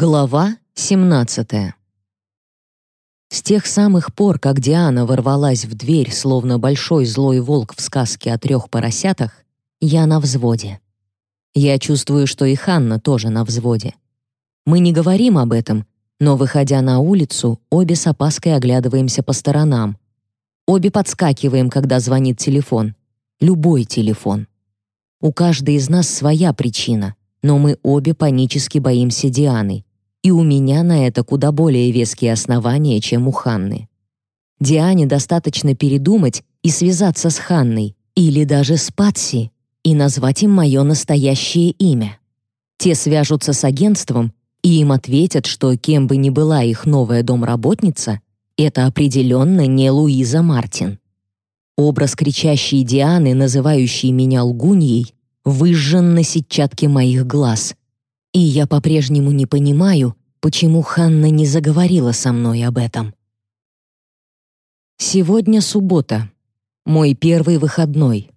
Глава 17 С тех самых пор, как Диана ворвалась в дверь, словно большой злой волк в сказке о трех поросятах, я на взводе. Я чувствую, что и Ханна тоже на взводе. Мы не говорим об этом, но, выходя на улицу, обе с опаской оглядываемся по сторонам. Обе подскакиваем, когда звонит телефон. Любой телефон. У каждой из нас своя причина но мы обе панически боимся Дианы, и у меня на это куда более веские основания, чем у Ханны. Диане достаточно передумать и связаться с Ханной, или даже с Патси, и назвать им мое настоящее имя. Те свяжутся с агентством, и им ответят, что кем бы ни была их новая домработница, это определенно не Луиза Мартин. Образ кричащей Дианы, называющей меня лгуньей, выжжен на сетчатке моих глаз. И я по-прежнему не понимаю, почему Ханна не заговорила со мной об этом. Сегодня суббота. Мой первый выходной.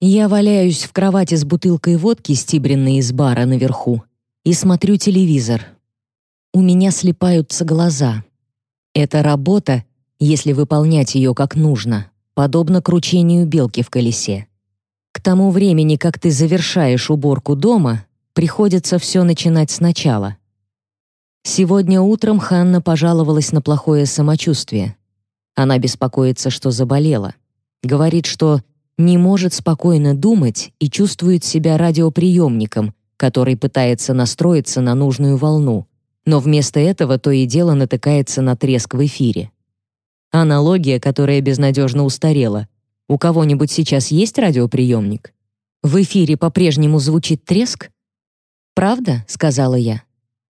Я валяюсь в кровати с бутылкой водки, стибренной из бара наверху, и смотрю телевизор. У меня слепаются глаза. Эта работа, если выполнять ее как нужно, подобно кручению белки в колесе. К тому времени, как ты завершаешь уборку дома, приходится все начинать сначала. Сегодня утром Ханна пожаловалась на плохое самочувствие. Она беспокоится, что заболела. Говорит, что не может спокойно думать и чувствует себя радиоприемником, который пытается настроиться на нужную волну, но вместо этого то и дело натыкается на треск в эфире. Аналогия, которая безнадежно устарела. У кого-нибудь сейчас есть радиоприемник? В эфире по-прежнему звучит треск? Правда, сказала я.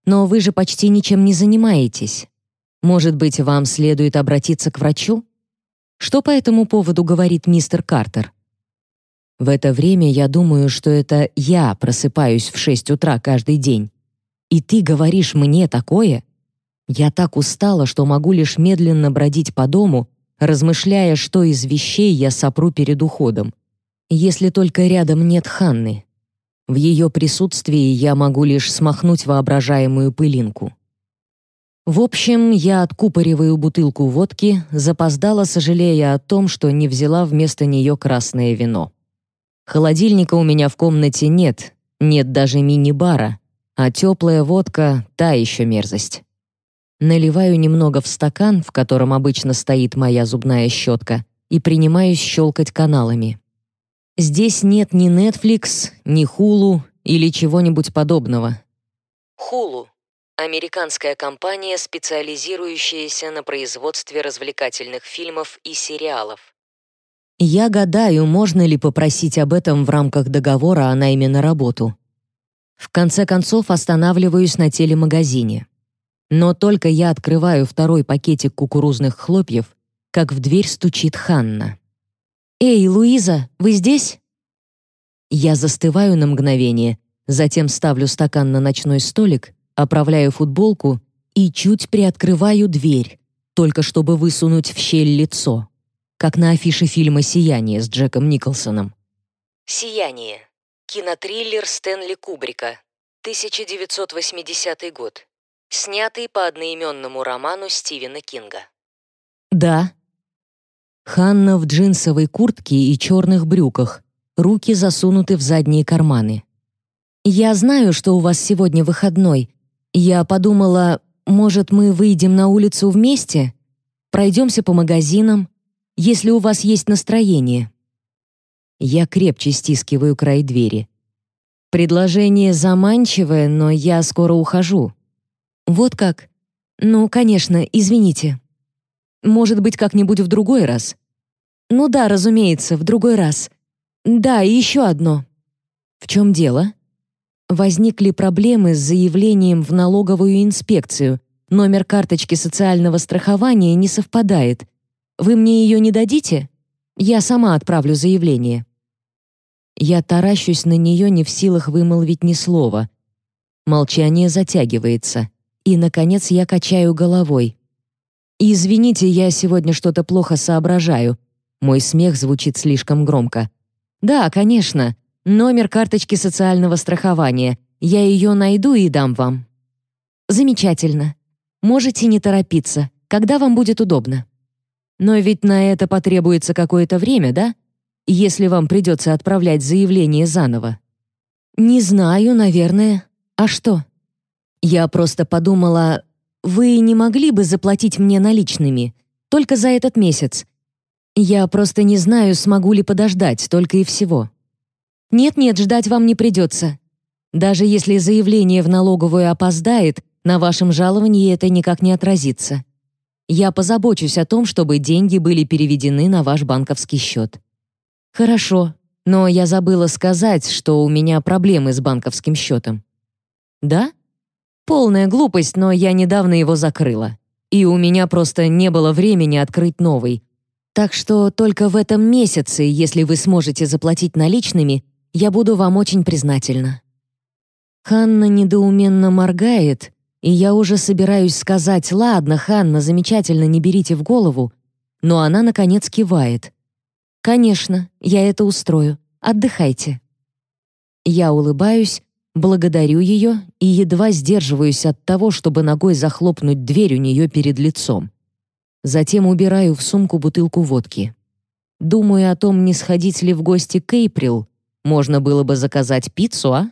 Но вы же почти ничем не занимаетесь. Может быть, вам следует обратиться к врачу? Что по этому поводу говорит мистер Картер? В это время я думаю, что это я просыпаюсь в шесть утра каждый день. И ты говоришь мне такое? Я так устала, что могу лишь медленно бродить по дому размышляя, что из вещей я сопру перед уходом. Если только рядом нет Ханны. В ее присутствии я могу лишь смахнуть воображаемую пылинку. В общем, я откупориваю бутылку водки, запоздала, сожалея о том, что не взяла вместо нее красное вино. Холодильника у меня в комнате нет, нет даже мини-бара, а теплая водка — та еще мерзость. Наливаю немного в стакан, в котором обычно стоит моя зубная щетка, и принимаюсь щелкать каналами. Здесь нет ни Netflix, ни Hulu или чего-нибудь подобного. Hulu — американская компания, специализирующаяся на производстве развлекательных фильмов и сериалов. Я гадаю, можно ли попросить об этом в рамках договора о найме на работу. В конце концов останавливаюсь на телемагазине. Но только я открываю второй пакетик кукурузных хлопьев, как в дверь стучит Ханна. «Эй, Луиза, вы здесь?» Я застываю на мгновение, затем ставлю стакан на ночной столик, оправляю футболку и чуть приоткрываю дверь, только чтобы высунуть в щель лицо, как на афише фильма «Сияние» с Джеком Николсоном. «Сияние» — кинотриллер Стэнли Кубрика, 1980 год снятый по одноименному роману Стивена Кинга. «Да». Ханна в джинсовой куртке и черных брюках, руки засунуты в задние карманы. «Я знаю, что у вас сегодня выходной. Я подумала, может, мы выйдем на улицу вместе? Пройдемся по магазинам, если у вас есть настроение». Я крепче стискиваю край двери. Предложение заманчивое, но я скоро ухожу. «Вот как? Ну, конечно, извините. Может быть, как-нибудь в другой раз?» «Ну да, разумеется, в другой раз. Да, и еще одно». «В чем дело?» Возникли проблемы с заявлением в налоговую инспекцию. Номер карточки социального страхования не совпадает. Вы мне ее не дадите? Я сама отправлю заявление. Я таращусь на нее, не в силах вымолвить ни слова. Молчание затягивается. И, наконец, я качаю головой. «Извините, я сегодня что-то плохо соображаю». Мой смех звучит слишком громко. «Да, конечно. Номер карточки социального страхования. Я ее найду и дам вам». Замечательно. Можете не торопиться, когда вам будет удобно. Но ведь на это потребуется какое-то время, да? Если вам придется отправлять заявление заново. Не знаю, наверное. А что? Я просто подумала, вы не могли бы заплатить мне наличными, только за этот месяц. Я просто не знаю, смогу ли подождать, только и всего. Нет-нет, ждать вам не придется. Даже если заявление в налоговую опоздает, на вашем жаловании это никак не отразится. Я позабочусь о том, чтобы деньги были переведены на ваш банковский счет. Хорошо, но я забыла сказать, что у меня проблемы с банковским счетом. Да? Полная глупость, но я недавно его закрыла. И у меня просто не было времени открыть новый. Так что только в этом месяце, если вы сможете заплатить наличными, я буду вам очень признательна. Ханна недоуменно моргает, и я уже собираюсь сказать «Ладно, Ханна, замечательно, не берите в голову», но она, наконец, кивает. «Конечно, я это устрою. Отдыхайте». Я улыбаюсь, благодарю ее и едва сдерживаюсь от того, чтобы ногой захлопнуть дверь у нее перед лицом. Затем убираю в сумку бутылку водки. Думаю о том, не сходить ли в гости к Эйприл. Можно было бы заказать пиццу, а?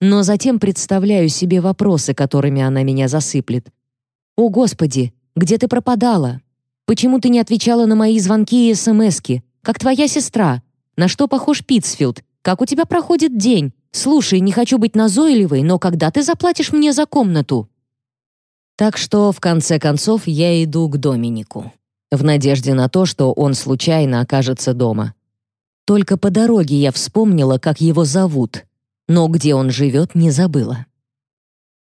но затем представляю себе вопросы, которыми она меня засыплет. «О, Господи, где ты пропадала? Почему ты не отвечала на мои звонки и смски? Как твоя сестра? На что похож Питцфилд? Как у тебя проходит день? Слушай, не хочу быть назойливой, но когда ты заплатишь мне за комнату?» Так что, в конце концов, я иду к Доминику, в надежде на то, что он случайно окажется дома. Только по дороге я вспомнила, как его зовут — но где он живет, не забыла.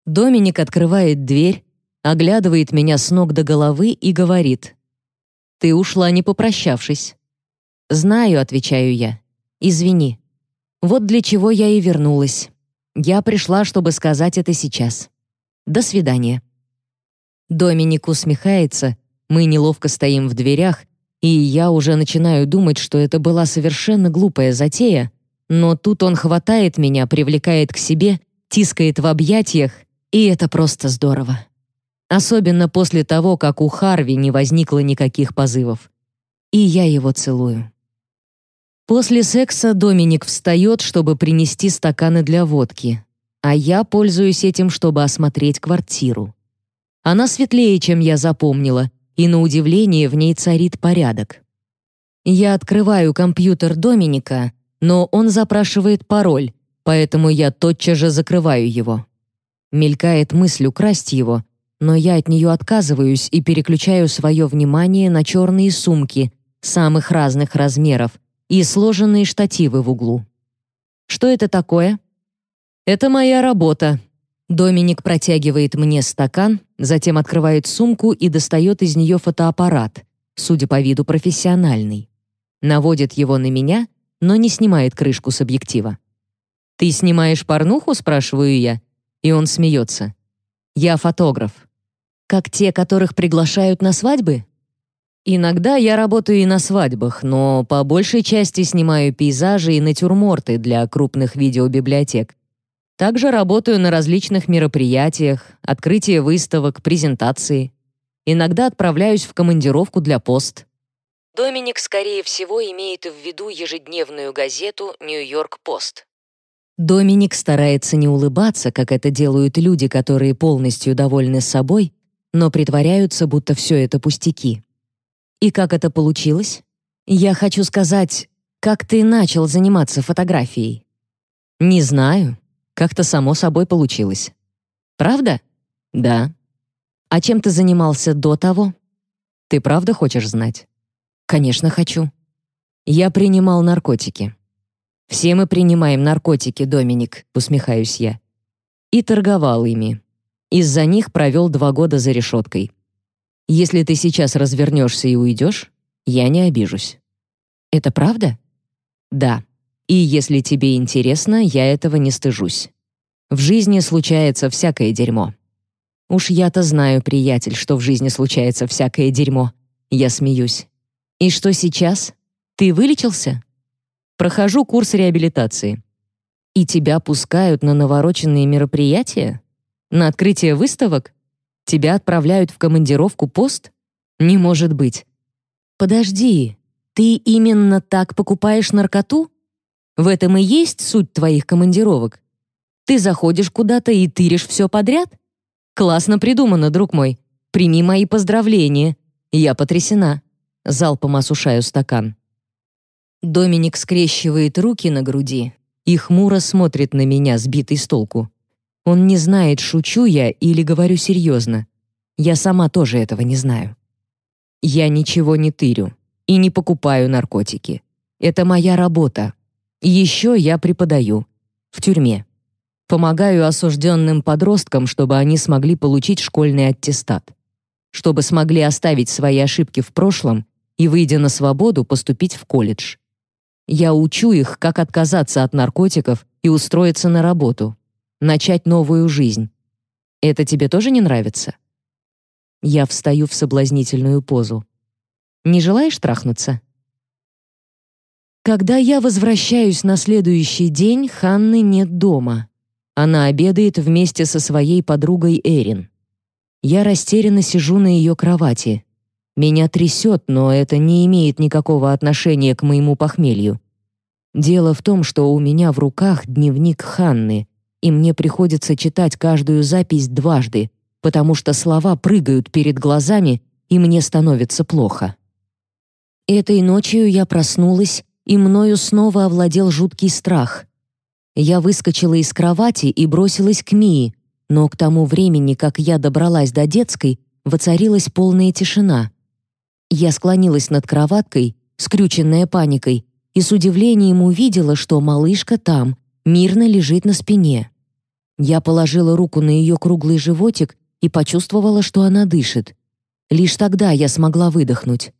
Доминик открывает дверь, оглядывает меня с ног до головы и говорит. «Ты ушла, не попрощавшись». «Знаю», — отвечаю я. «Извини. Вот для чего я и вернулась. Я пришла, чтобы сказать это сейчас. До свидания». Доминик усмехается, мы неловко стоим в дверях, и я уже начинаю думать, что это была совершенно глупая затея, но тут он хватает меня, привлекает к себе, тискает в объятиях, и это просто здорово. Особенно после того, как у Харви не возникло никаких позывов. И я его целую. После секса Доминик встает, чтобы принести стаканы для водки, а я пользуюсь этим, чтобы осмотреть квартиру. Она светлее, чем я запомнила, и на удивление в ней царит порядок. Я открываю компьютер Доминика — но он запрашивает пароль, поэтому я тотчас же закрываю его. Мелькает мысль украсть его, но я от нее отказываюсь и переключаю свое внимание на черные сумки самых разных размеров и сложенные штативы в углу. Что это такое? Это моя работа. Доминик протягивает мне стакан, затем открывает сумку и достает из нее фотоаппарат, судя по виду профессиональный. Наводит его на меня но не снимает крышку с объектива. «Ты снимаешь порнуху?» — спрашиваю я, и он смеется. «Я фотограф. Как те, которых приглашают на свадьбы?» Иногда я работаю и на свадьбах, но по большей части снимаю пейзажи и натюрморты для крупных видеобиблиотек. Также работаю на различных мероприятиях, открытие выставок, презентации. Иногда отправляюсь в командировку для пост. Доминик, скорее всего, имеет в виду ежедневную газету «Нью-Йорк-Пост». Доминик старается не улыбаться, как это делают люди, которые полностью довольны собой, но притворяются, будто все это пустяки. И как это получилось? Я хочу сказать, как ты начал заниматься фотографией? Не знаю. Как-то само собой получилось. Правда? Да. А чем ты занимался до того? Ты правда хочешь знать? Конечно, хочу. Я принимал наркотики. Все мы принимаем наркотики, Доминик, усмехаюсь я. И торговал ими. Из-за них провел два года за решеткой. Если ты сейчас развернешься и уйдешь, я не обижусь. Это правда? Да. И если тебе интересно, я этого не стыжусь. В жизни случается всякое дерьмо. Уж я-то знаю, приятель, что в жизни случается всякое дерьмо. Я смеюсь. И что сейчас? Ты вылечился? Прохожу курс реабилитации. И тебя пускают на навороченные мероприятия? На открытие выставок? Тебя отправляют в командировку пост? Не может быть. Подожди, ты именно так покупаешь наркоту? В этом и есть суть твоих командировок. Ты заходишь куда-то и тыришь все подряд? Классно придумано, друг мой. Прими мои поздравления. Я потрясена. Залпом осушаю стакан. Доминик скрещивает руки на груди и хмуро смотрит на меня, сбитый с толку. Он не знает, шучу я или говорю серьезно. Я сама тоже этого не знаю. Я ничего не тырю и не покупаю наркотики. Это моя работа. Еще я преподаю. В тюрьме. Помогаю осужденным подросткам, чтобы они смогли получить школьный аттестат. Чтобы смогли оставить свои ошибки в прошлом и, выйдя на свободу, поступить в колледж. Я учу их, как отказаться от наркотиков и устроиться на работу, начать новую жизнь. Это тебе тоже не нравится? Я встаю в соблазнительную позу. Не желаешь трахнуться? Когда я возвращаюсь на следующий день, Ханны нет дома. Она обедает вместе со своей подругой Эрин. Я растерянно сижу на ее кровати. Меня трясет, но это не имеет никакого отношения к моему похмелью. Дело в том, что у меня в руках дневник Ханны, и мне приходится читать каждую запись дважды, потому что слова прыгают перед глазами, и мне становится плохо. Этой ночью я проснулась, и мною снова овладел жуткий страх. Я выскочила из кровати и бросилась к Мии, но к тому времени, как я добралась до детской, воцарилась полная тишина. Я склонилась над кроваткой, скрюченная паникой, и с удивлением увидела, что малышка там, мирно лежит на спине. Я положила руку на ее круглый животик и почувствовала, что она дышит. Лишь тогда я смогла выдохнуть.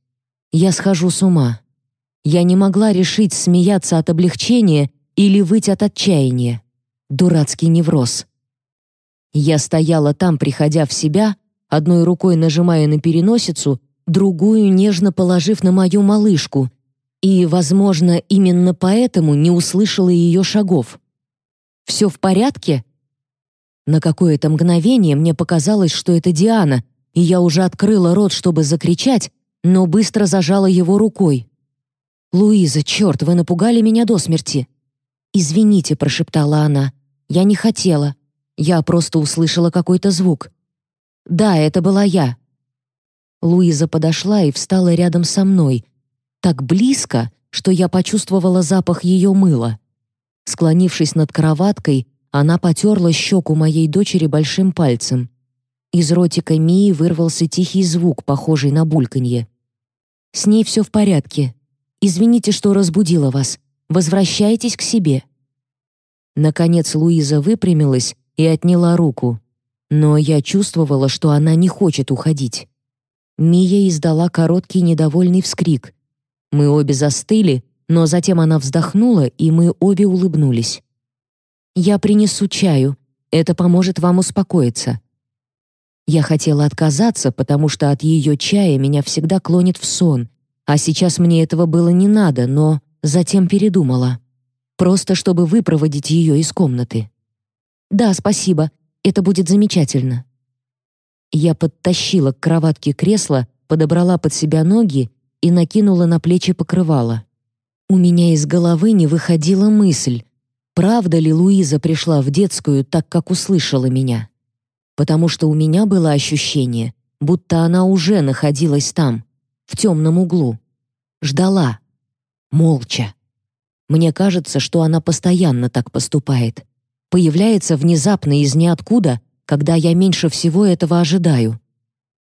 Я схожу с ума. Я не могла решить, смеяться от облегчения или выть от отчаяния. Дурацкий невроз. Я стояла там, приходя в себя, одной рукой нажимая на переносицу, другую нежно положив на мою малышку, и, возможно, именно поэтому не услышала ее шагов. «Все в порядке?» На какое-то мгновение мне показалось, что это Диана, и я уже открыла рот, чтобы закричать, но быстро зажала его рукой. «Луиза, черт, вы напугали меня до смерти!» «Извините», — прошептала она. «Я не хотела. Я просто услышала какой-то звук». «Да, это была я». Луиза подошла и встала рядом со мной, так близко, что я почувствовала запах ее мыла. Склонившись над кроваткой, она потерла щеку моей дочери большим пальцем. Из ротика Мии вырвался тихий звук, похожий на бульканье. «С ней все в порядке. Извините, что разбудила вас. Возвращайтесь к себе». Наконец Луиза выпрямилась и отняла руку. Но я чувствовала, что она не хочет уходить. Мия издала короткий недовольный вскрик. Мы обе застыли, но затем она вздохнула, и мы обе улыбнулись. «Я принесу чаю. Это поможет вам успокоиться». Я хотела отказаться, потому что от ее чая меня всегда клонит в сон, а сейчас мне этого было не надо, но затем передумала. Просто чтобы выпроводить ее из комнаты. «Да, спасибо. Это будет замечательно». Я подтащила к кроватке кресло, подобрала под себя ноги и накинула на плечи покрывало. У меня из головы не выходила мысль, правда ли Луиза пришла в детскую так, как услышала меня. Потому что у меня было ощущение, будто она уже находилась там, в темном углу. Ждала. Молча. Мне кажется, что она постоянно так поступает. Появляется внезапно из ниоткуда, когда я меньше всего этого ожидаю.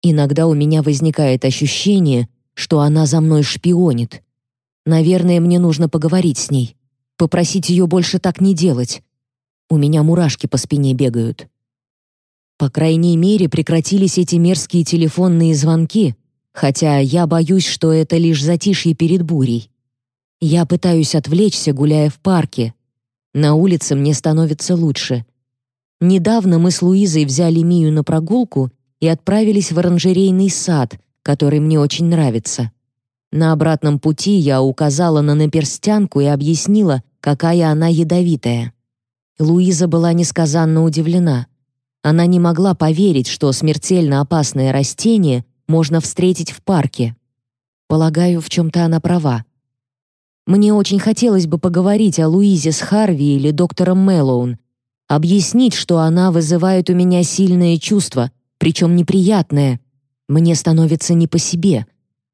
Иногда у меня возникает ощущение, что она за мной шпионит. Наверное, мне нужно поговорить с ней попросить ее больше так не делать. У меня мурашки по спине бегают. По крайней мере, прекратились эти мерзкие телефонные звонки, хотя я боюсь, что это лишь затишье перед бурей. Я пытаюсь отвлечься, гуляя в парке. На улице мне становится лучше. Недавно мы с Луизой взяли Мию на прогулку и отправились в оранжерейный сад, который мне очень нравится. На обратном пути я указала на наперстянку и объяснила, какая она ядовитая. Луиза была несказанно удивлена. Она не могла поверить, что смертельно опасное растение можно встретить в парке. Полагаю, в чем-то она права. Мне очень хотелось бы поговорить о Луизе с Харви или доктором Мэллоун, объяснить, что она вызывает у меня сильные чувства, причем неприятные. Мне становится не по себе,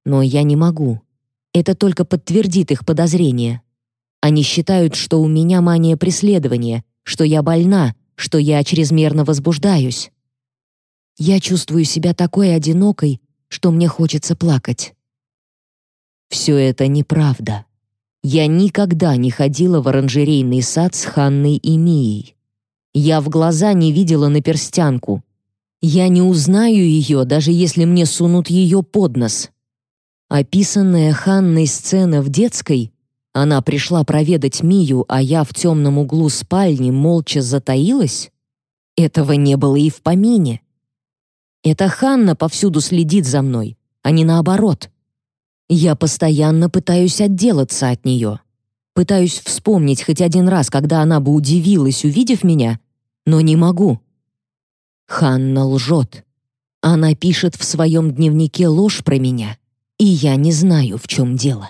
но я не могу. Это только подтвердит их подозрения. Они считают, что у меня мания преследования, что я больна, что я чрезмерно возбуждаюсь. Я чувствую себя такой одинокой, что мне хочется плакать. Все это неправда. Я никогда не ходила в оранжерейный сад с Ханной и Мией. Я в глаза не видела наперстянку. Я не узнаю ее, даже если мне сунут ее под нос. Описанная Ханной сцена в детской она пришла проведать Мию, а я в темном углу спальни молча затаилась? Этого не было и в помине. Это Ханна повсюду следит за мной, а не наоборот. Я постоянно пытаюсь отделаться от нее. Пытаюсь вспомнить хоть один раз, когда она бы удивилась, увидев меня, но не могу. Ханна лжет. Она пишет в своем дневнике ложь про меня, и я не знаю, в чем дело.